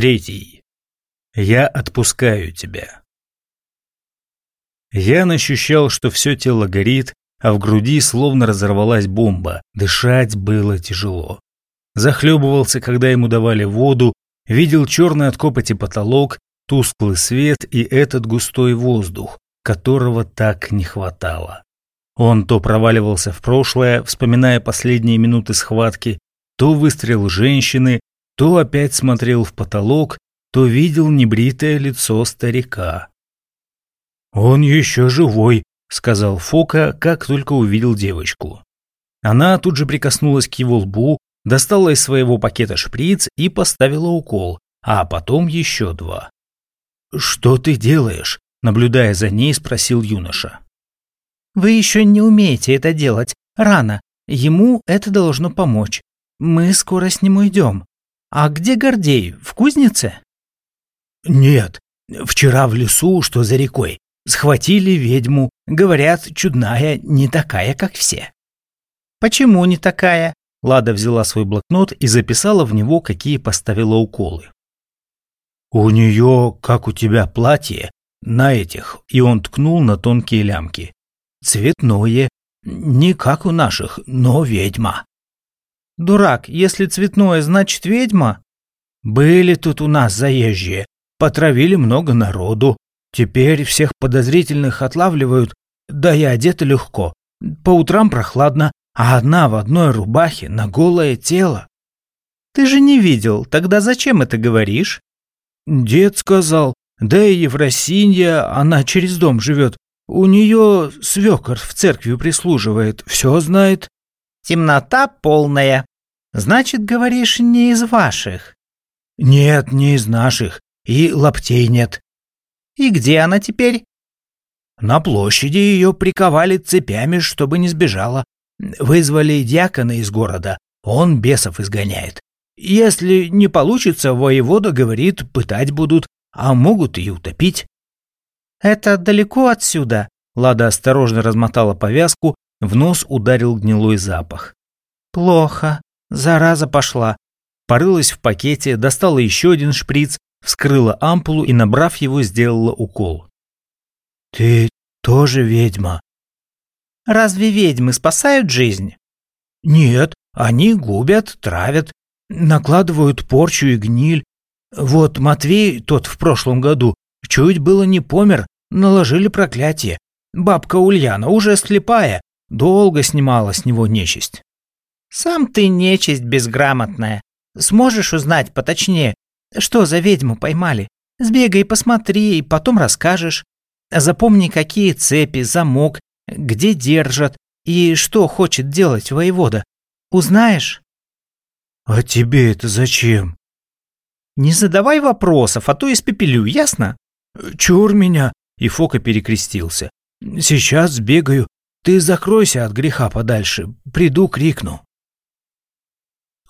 Третий. Я отпускаю тебя. Ян ощущал, что все тело горит, а в груди словно разорвалась бомба. Дышать было тяжело. Захлебывался, когда ему давали воду, видел черный от копоти потолок, тусклый свет и этот густой воздух, которого так не хватало. Он то проваливался в прошлое, вспоминая последние минуты схватки, то выстрел женщины, то опять смотрел в потолок, то видел небритое лицо старика. «Он еще живой», — сказал Фока, как только увидел девочку. Она тут же прикоснулась к его лбу, достала из своего пакета шприц и поставила укол, а потом еще два. «Что ты делаешь?» — наблюдая за ней, спросил юноша. «Вы еще не умеете это делать. Рано. Ему это должно помочь. Мы скоро с ним уйдем. А где Гордей? В кузнице?» «Нет. Вчера в лесу, что за рекой. Схватили ведьму. Говорят, чудная, не такая, как все». «Почему не такая?» Лада взяла свой блокнот и записала в него, какие поставила уколы. «У нее, как у тебя, платье, на этих», и он ткнул на тонкие лямки. «Цветное, не как у наших, но ведьма». «Дурак, если цветное, значит ведьма?» «Были тут у нас заезжие, потравили много народу. Теперь всех подозрительных отлавливают, да и одеты легко. По утрам прохладно, а одна в одной рубахе на голое тело. Ты же не видел, тогда зачем это говоришь? Дед сказал, да и Евросинья, она через дом живет. У нее свекор в церкви прислуживает, все знает. Темнота полная. Значит, говоришь, не из ваших? Нет, не из наших. И лаптей нет. И где она теперь? На площади ее приковали цепями, чтобы не сбежала. Вызвали дьякона из города, он бесов изгоняет. Если не получится, воевода говорит, пытать будут, а могут и утопить. Это далеко отсюда? Лада осторожно размотала повязку, в нос ударил гнилой запах. Плохо, зараза пошла. Порылась в пакете, достала еще один шприц, вскрыла ампулу и, набрав его, сделала укол. «Ты тоже ведьма?» Разве ведьмы спасают жизнь? Нет, они губят, травят, накладывают порчу и гниль. Вот Матвей, тот в прошлом году, чуть было не помер, наложили проклятие. Бабка Ульяна, уже слепая, долго снимала с него нечисть. Сам ты нечисть безграмотная. Сможешь узнать поточнее, что за ведьму поймали? Сбегай, посмотри, и потом расскажешь. Запомни, какие цепи, замок, где держат и что хочет делать воевода. Узнаешь? А тебе это зачем? Не задавай вопросов, а то испепелю, ясно? Чур меня, и Фока перекрестился. Сейчас сбегаю, ты закройся от греха подальше, приду крикну.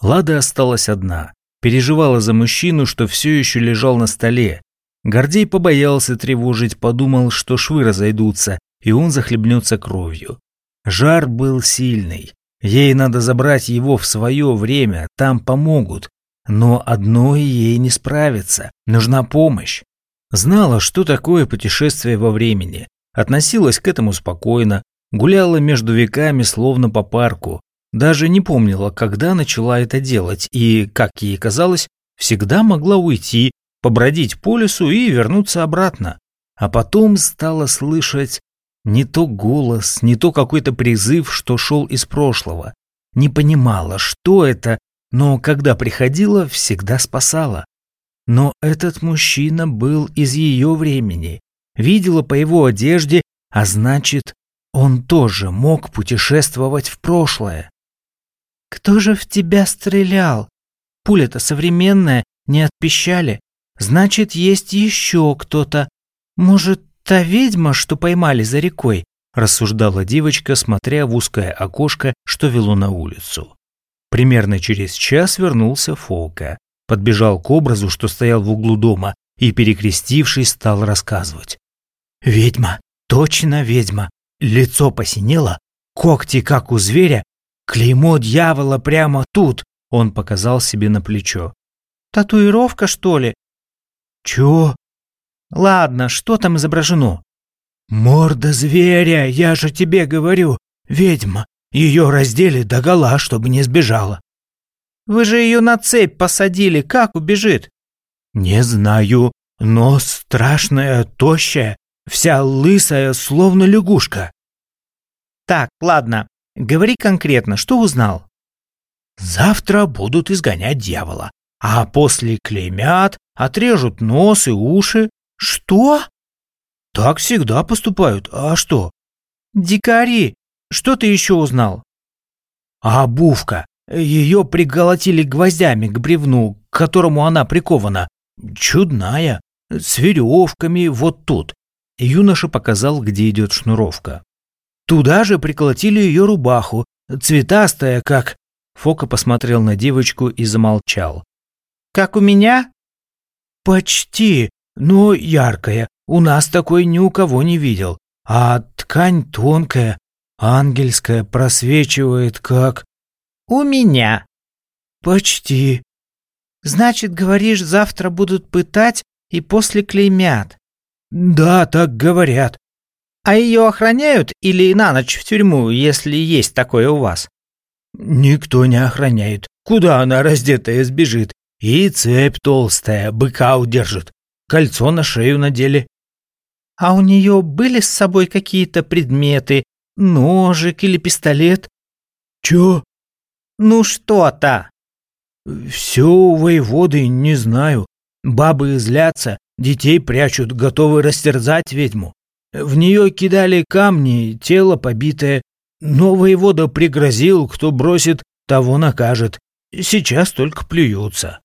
Лада осталась одна, переживала за мужчину, что все еще лежал на столе. Гордей побоялся тревожить, подумал, что швы разойдутся, и он захлебнется кровью. Жар был сильный. Ей надо забрать его в свое время, там помогут. Но одной ей не справиться, нужна помощь. Знала, что такое путешествие во времени, относилась к этому спокойно, гуляла между веками словно по парку, даже не помнила, когда начала это делать и, как ей казалось, всегда могла уйти, побродить по лесу и вернуться обратно. А потом стала слышать не то голос, не то какой-то призыв, что шел из прошлого. Не понимала, что это, но когда приходила, всегда спасала. Но этот мужчина был из ее времени. Видела по его одежде, а значит, он тоже мог путешествовать в прошлое. «Кто же в тебя стрелял? Пуля-то современная, не от пищали. Значит, есть еще кто-то. Может, «Та ведьма, что поймали за рекой», – рассуждала девочка, смотря в узкое окошко, что вело на улицу. Примерно через час вернулся Фолка, подбежал к образу, что стоял в углу дома, и, перекрестившись, стал рассказывать. «Ведьма, точно ведьма, лицо посинело, когти, как у зверя, клеймо дьявола прямо тут», – он показал себе на плечо. «Татуировка, что ли?» Чё? Ладно, что там изображено? Морда зверя, я же тебе говорю, ведьма. Ее раздели догола, чтобы не сбежала. Вы же ее на цепь посадили, как убежит? Не знаю, но страшная, тощая, вся лысая, словно лягушка. Так, ладно, говори конкретно, что узнал? Завтра будут изгонять дьявола, а после клеймят, отрежут нос и уши. Что? Так всегда поступают, а что? Дикари, что ты еще узнал? А обувка, ее приколотили гвоздями к бревну, к которому она прикована. Чудная, с веревками вот тут. Юноша показал, где идет шнуровка. Туда же приколотили ее рубаху, цветастая, как... Фока посмотрел на девочку и замолчал. «Как у меня?» «Почти, но яркая. У нас такой ни у кого не видел. А ткань тонкая, ангельская, просвечивает, как...» «У меня». «Почти». «Значит, говоришь, завтра будут пытать и после клеймят?» «Да, так говорят». «А ее охраняют или на ночь в тюрьму, если есть такое у вас?» Никто не охраняет. Куда она раздетая сбежит? И цепь толстая, быка удержит. Кольцо на шею надели. А у нее были с собой какие-то предметы? Ножик или пистолет? Чё? Ну что-то. Все у воеводы не знаю. Бабы злятся, детей прячут, готовы растерзать ведьму. В нее кидали камни, тело побитое, но воевода пригрозил, кто бросит, того накажет. Сейчас только плюются.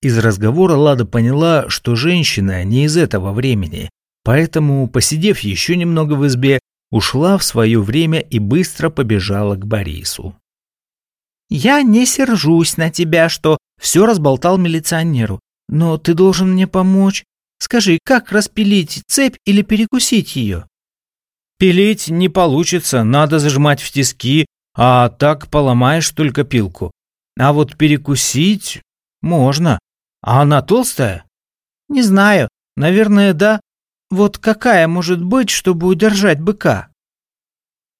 Из разговора Лада поняла, что женщина не из этого времени, поэтому, посидев еще немного в избе, ушла в свое время и быстро побежала к Борису. «Я не сержусь на тебя, что все разболтал милиционеру, но ты должен мне помочь. Скажи, как распилить цепь или перекусить ее?» Пилить не получится, надо зажимать в тиски, а так поломаешь только пилку. А вот перекусить можно. А она толстая? Не знаю. Наверное, да. Вот какая может быть, чтобы удержать быка?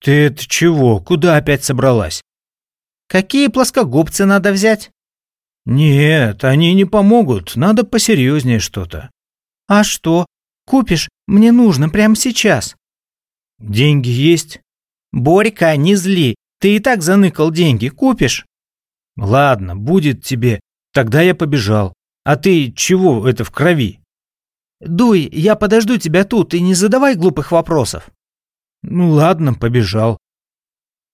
Ты это чего? Куда опять собралась? Какие плоскогубцы надо взять? Нет, они не помогут. Надо посерьезнее что-то. А что? Купишь? Мне нужно прямо сейчас. Деньги есть? Борька, не зли. Ты и так заныкал деньги. Купишь? Ладно, будет тебе. Тогда я побежал. А ты чего это в крови? Дуй, я подожду тебя тут и не задавай глупых вопросов. Ну ладно, побежал.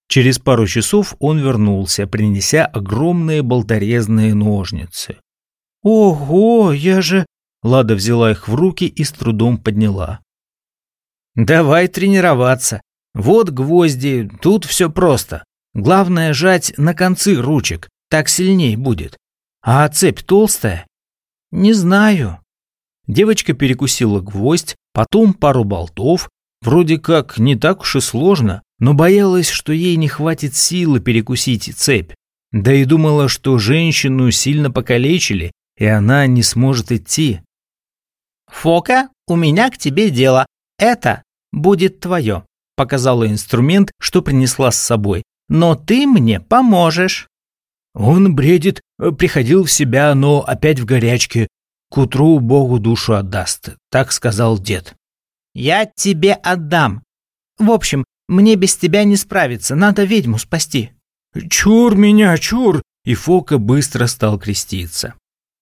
Через пару часов он вернулся, принеся огромные болторезные ножницы. «Ого, я же...» Лада взяла их в руки и с трудом подняла. Давай тренироваться. Вот гвозди, тут все просто. Главное жать на концы ручек, так сильней будет. А цепь толстая? Не знаю. Девочка перекусила гвоздь, потом пару болтов. Вроде как не так уж и сложно, но боялась, что ей не хватит силы перекусить цепь. Да и думала, что женщину сильно покалечили, и она не сможет идти. «Фока, у меня к тебе дело. Это будет твое», – показала инструмент, что принесла с собой. «Но ты мне поможешь». Он бредит, приходил в себя, но опять в горячке. К утру Богу душу отдаст, так сказал дед. «Я тебе отдам. В общем, мне без тебя не справиться, надо ведьму спасти». «Чур меня, чур!» И Фока быстро стал креститься.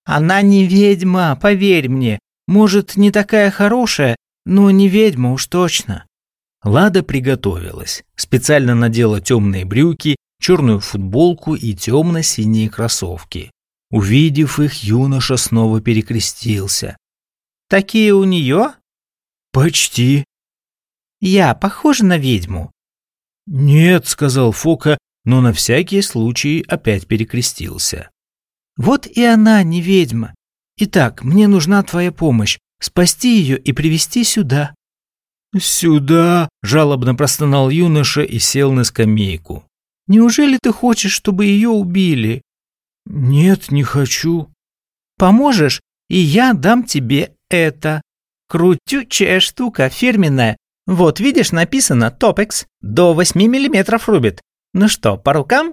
«Она не ведьма, поверь мне. Может, не такая хорошая, ну, не ведьма уж точно. Лада приготовилась. Специально надела темные брюки, черную футболку и темно-синие кроссовки. Увидев их, юноша снова перекрестился. «Такие у нее?» «Почти». «Я похожа на ведьму?» «Нет», — сказал Фока, но на всякий случай опять перекрестился. «Вот и она не ведьма. Итак, мне нужна твоя помощь спасти ее и привести сюда». «Сюда?» – жалобно простонал юноша и сел на скамейку. «Неужели ты хочешь, чтобы ее убили?» «Нет, не хочу». «Поможешь? и я дам тебе это. Крутючая штука, фирменная. Вот, видишь, написано «Топекс». До 8 миллиметров рубит. Ну что, по рукам?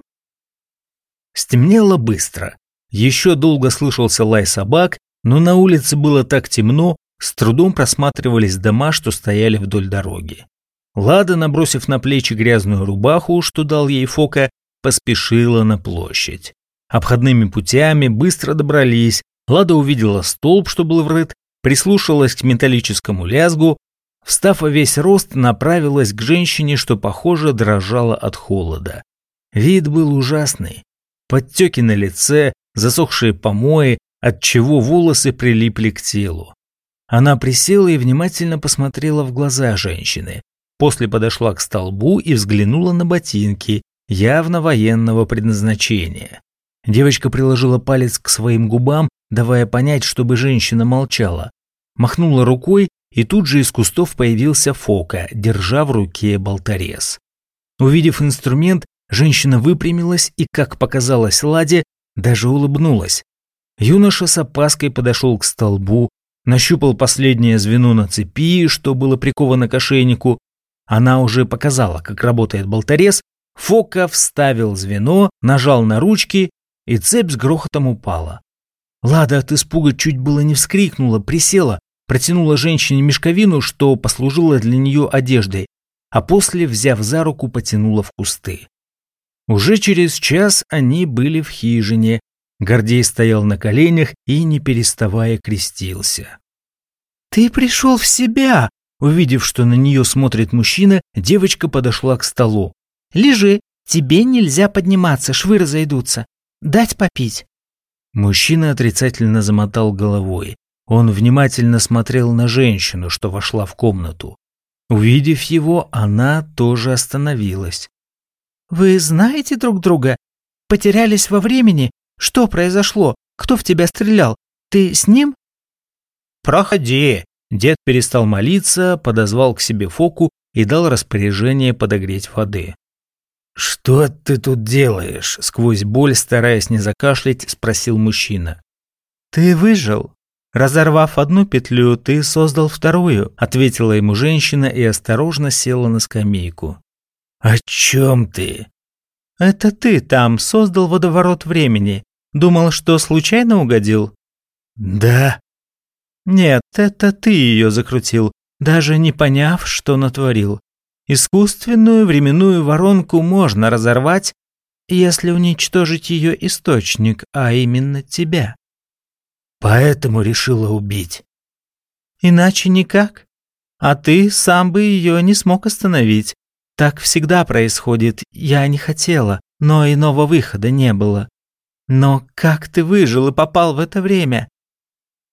Стемнело быстро. Еще долго слышался лай собак, но на улице было так темно, с трудом просматривались дома, что стояли вдоль дороги. Лада, набросив на плечи грязную рубаху, что дал ей Фока, поспешила на площадь. Обходными путями быстро добрались, Лада увидела столб, что был врыт, прислушалась к металлическому лязгу, встав во весь рост, направилась к женщине, что, похоже, дрожала от холода. Вид был ужасный. Подтеки на лице, засохшие помои, отчего волосы прилипли к телу. Она присела и внимательно посмотрела в глаза женщины. После подошла к столбу и взглянула на ботинки, явно военного предназначения. Девочка приложила палец к своим губам, давая понять, чтобы женщина молчала. Махнула рукой, и тут же из кустов появился Фока, держа в руке болторез. Увидев инструмент, женщина выпрямилась и, как показалось Ладе, даже улыбнулась. Юноша с опаской подошел к столбу, нащупал последнее звено на цепи, что было приковано к ошейнику. Она уже показала, как работает болторез. Фока вставил звено, нажал на ручки, и цепь с грохотом упала. Лада от испуга чуть было не вскрикнула, присела, протянула женщине мешковину, что послужило для нее одеждой, а после, взяв за руку, потянула в кусты. Уже через час они были в хижине, Гордей стоял на коленях и, не переставая, крестился. «Ты пришел в себя!» Увидев, что на нее смотрит мужчина, девочка подошла к столу. «Лежи, тебе нельзя подниматься, швы разойдутся. Дать попить?» Мужчина отрицательно замотал головой. Он внимательно смотрел на женщину, что вошла в комнату. Увидев его, она тоже остановилась. «Вы знаете друг друга? Потерялись во времени? Что произошло? Кто в тебя стрелял? Ты с ним?» «Проходи!» Дед перестал молиться, подозвал к себе Фоку и дал распоряжение подогреть воды. «Что ты тут делаешь?» – сквозь боль, стараясь не закашлять, спросил мужчина. «Ты выжил. Разорвав одну петлю, ты создал вторую», – ответила ему женщина и осторожно села на скамейку. «О чем ты?» «Это ты там создал водоворот времени. Думал, что случайно угодил?» «Да». «Нет, это ты ее закрутил, даже не поняв, что натворил. Искусственную временную воронку можно разорвать, если уничтожить ее источник, а именно тебя». «Поэтому решила убить». «Иначе никак. А ты сам бы ее не смог остановить. Так всегда происходит, я не хотела, но иного выхода не было. Но как ты выжил и попал в это время?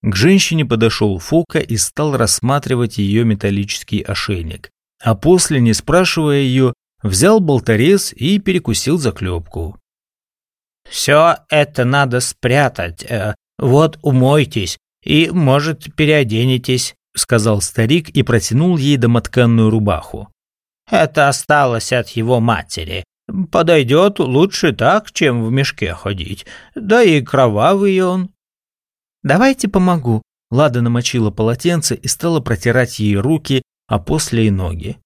К женщине подошел Фока и стал рассматривать ее металлический ошейник. А после, не спрашивая ее, взял болторез и перекусил заклепку. «Все это надо спрятать. Э, вот умойтесь и, может, переоденетесь», — сказал старик и протянул ей домотканную рубаху. Это осталось от его матери. Подойдет лучше так, чем в мешке ходить. Да и кровавый он. Давайте помогу. Лада намочила полотенце и стала протирать ей руки, а после и ноги.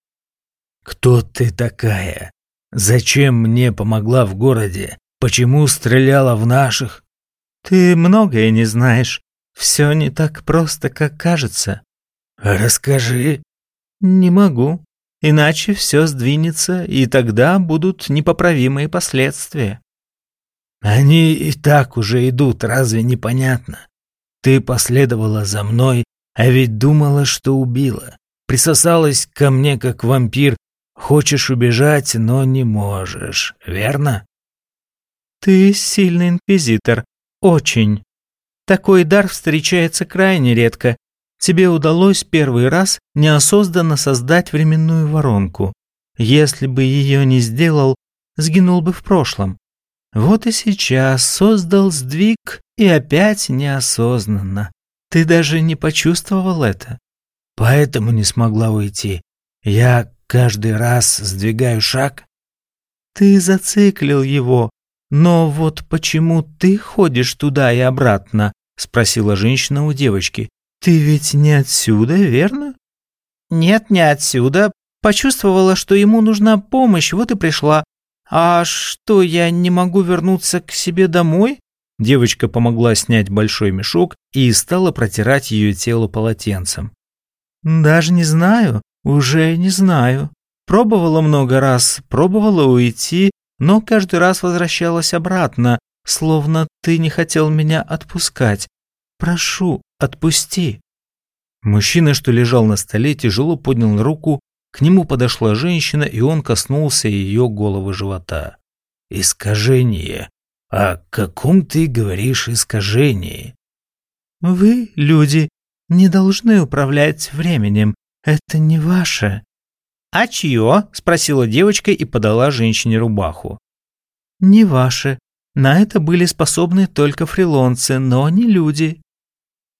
«Кто ты такая? Зачем мне помогла в городе? Почему стреляла в наших?» «Ты многое не знаешь. Все не так просто, как кажется». «Расскажи». «Не могу. Иначе все сдвинется, и тогда будут непоправимые последствия. Они и так уже идут, разве непонятно? Ты последовала за мной, а ведь думала, что убила. Присосалась ко мне, как вампир. Хочешь убежать, но не можешь, верно? Ты сильный инквизитор. Очень. Такой дар встречается крайне редко, Тебе удалось первый раз неосознанно создать временную воронку. Если бы ее не сделал, сгинул бы в прошлом. Вот и сейчас создал сдвиг и опять неосознанно. Ты даже не почувствовал это. Поэтому не смогла уйти. Я каждый раз сдвигаю шаг. Ты зациклил его. Но вот почему ты ходишь туда и обратно, – спросила женщина у девочки. «Ты ведь не отсюда, верно?» «Нет, не отсюда. Почувствовала, что ему нужна помощь, вот и пришла. А что, я не могу вернуться к себе домой?» Девочка помогла снять большой мешок и стала протирать ее тело полотенцем. «Даже не знаю, уже не знаю. Пробовала много раз, пробовала уйти, но каждый раз возвращалась обратно, словно ты не хотел меня отпускать. Прошу, отпусти». Мужчина, что лежал на столе, тяжело поднял руку, к нему подошла женщина, и он коснулся ее головы живота. «Искажение. О каком ты говоришь искажении?» «Вы, люди, не должны управлять временем. Это не ваше». «А чье?» – спросила девочка и подала женщине рубаху. «Не ваше. На это были способны только фрилонцы, но не люди».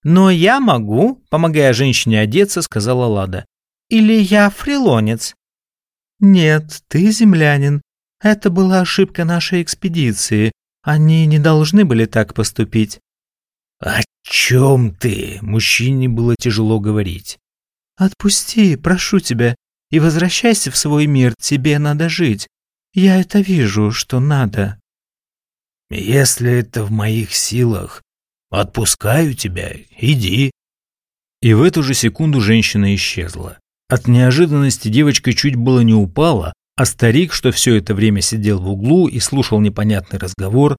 «Но я могу», – помогая женщине одеться, сказала Лада. «Или я фрилонец?» «Нет, ты землянин. Это была ошибка нашей экспедиции. Они не должны были так поступить». «О чем ты?» – мужчине было тяжело говорить. «Отпусти, прошу тебя, и возвращайся в свой мир, тебе надо жить. Я это вижу, что надо». «Если это в моих силах, отпускаю тебя, иди». И в эту же секунду женщина исчезла. От неожиданности девочка чуть было не упала, а старик, что все это время сидел в углу и слушал непонятный разговор,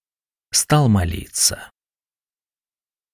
стал молиться.